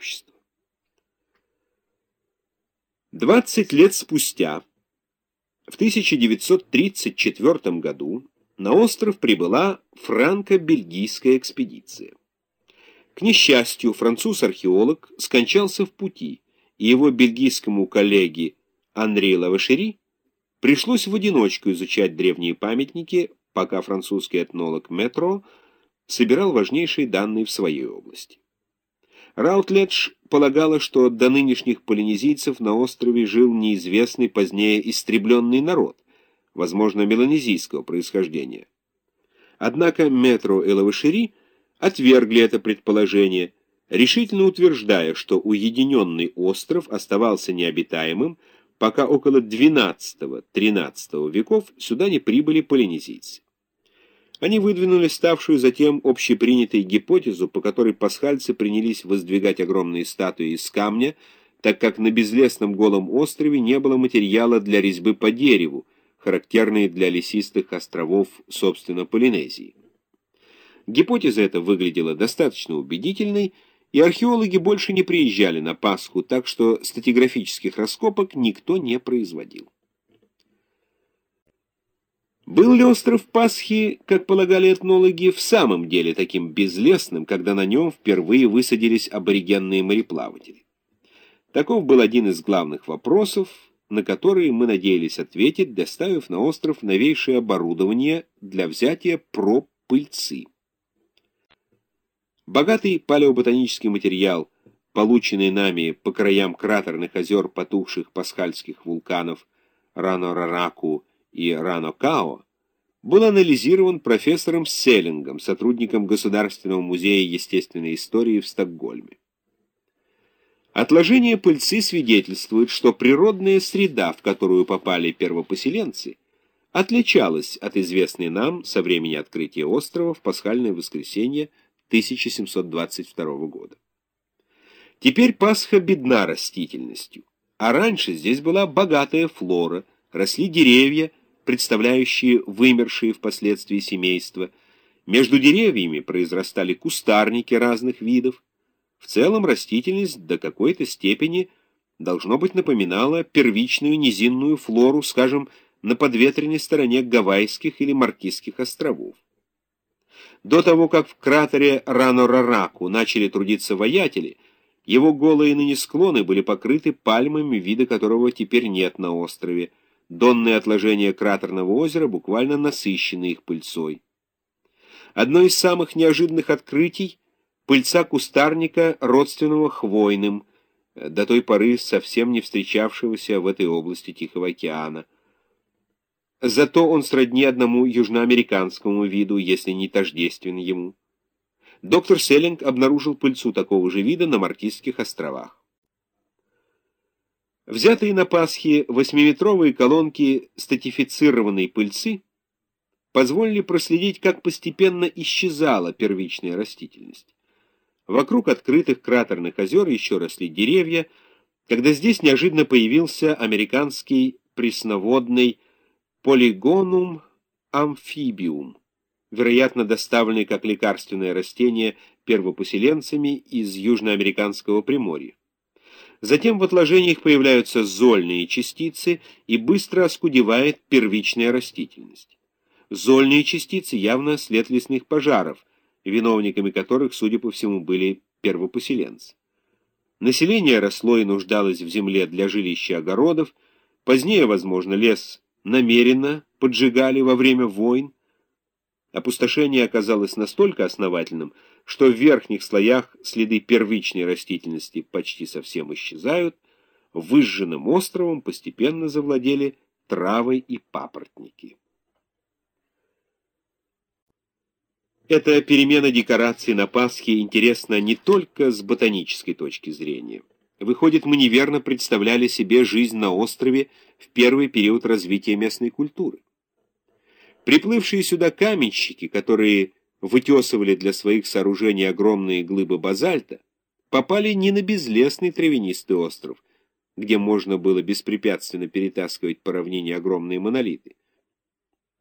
общества. 20 лет спустя, в 1934 году, на остров прибыла франко-бельгийская экспедиция. К несчастью, француз-археолог скончался в пути, и его бельгийскому коллеге Анри Лавашери пришлось в одиночку изучать древние памятники, пока французский этнолог Метро собирал важнейшие данные в своей области. Раутледж полагала, что до нынешних полинезийцев на острове жил неизвестный позднее истребленный народ, возможно, меланезийского происхождения. Однако Метро и Лавашери отвергли это предположение, решительно утверждая, что уединенный остров оставался необитаемым, пока около XII-XIII веков сюда не прибыли полинезийцы. Они выдвинули ставшую затем общепринятой гипотезу, по которой пасхальцы принялись воздвигать огромные статуи из камня, так как на безлесном голом острове не было материала для резьбы по дереву, характерные для лесистых островов, собственно, Полинезии. Гипотеза эта выглядела достаточно убедительной, и археологи больше не приезжали на Пасху, так что статиграфических раскопок никто не производил. Был ли остров Пасхи, как полагали этнологи, в самом деле таким безлесным, когда на нем впервые высадились аборигенные мореплаватели? Таков был один из главных вопросов, на которые мы надеялись ответить, доставив на остров новейшее оборудование для взятия проб пыльцы. Богатый палеоботанический материал, полученный нами по краям кратерных озер потухших пасхальских вулканов Рано-Рараку и Рано-Као, был анализирован профессором Селлингом, сотрудником Государственного музея естественной истории в Стокгольме. Отложение пыльцы свидетельствует, что природная среда, в которую попали первопоселенцы, отличалась от известной нам со времени открытия острова в пасхальное воскресенье 1722 года. Теперь Пасха бедна растительностью, а раньше здесь была богатая флора, росли деревья, представляющие вымершие впоследствии семейства. Между деревьями произрастали кустарники разных видов. В целом растительность до какой-то степени должно быть напоминала первичную низинную флору, скажем, на подветренной стороне Гавайских или Маркизских островов. До того, как в кратере Рано-Рараку начали трудиться воятели, его голые ныне склоны были покрыты пальмами, вида которого теперь нет на острове. Донные отложения кратерного озера буквально насыщены их пыльцой. Одно из самых неожиданных открытий — пыльца кустарника, родственного хвойным, до той поры совсем не встречавшегося в этой области Тихого океана — Зато он сродни одному южноамериканскому виду, если не тождествен ему. Доктор Селлинг обнаружил пыльцу такого же вида на Маркизских островах. Взятые на Пасхе восьмиметровые колонки статифицированной пыльцы позволили проследить, как постепенно исчезала первичная растительность. Вокруг открытых кратерных озер еще росли деревья, когда здесь неожиданно появился американский пресноводный полигонум амфибиум, вероятно, доставленный как лекарственное растение первопоселенцами из южноамериканского приморья. Затем в отложениях появляются зольные частицы и быстро оскудевает первичная растительность. Зольные частицы явно след лесных пожаров, виновниками которых, судя по всему, были первопоселенцы. Население росло и нуждалось в земле для жилища огородов, позднее, возможно, лес намеренно поджигали во время войн. Опустошение оказалось настолько основательным, что в верхних слоях следы первичной растительности почти совсем исчезают, выжженным островом постепенно завладели травы и папоротники. Эта перемена декораций на Пасхе интересна не только с ботанической точки зрения. Выходит, мы неверно представляли себе жизнь на острове в первый период развития местной культуры. Приплывшие сюда каменщики, которые вытесывали для своих сооружений огромные глыбы базальта, попали не на безлесный травянистый остров, где можно было беспрепятственно перетаскивать по равнине огромные монолиты.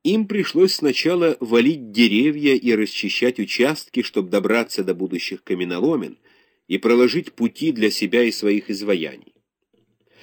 Им пришлось сначала валить деревья и расчищать участки, чтобы добраться до будущих каменоломен, и проложить пути для себя и своих изваяний.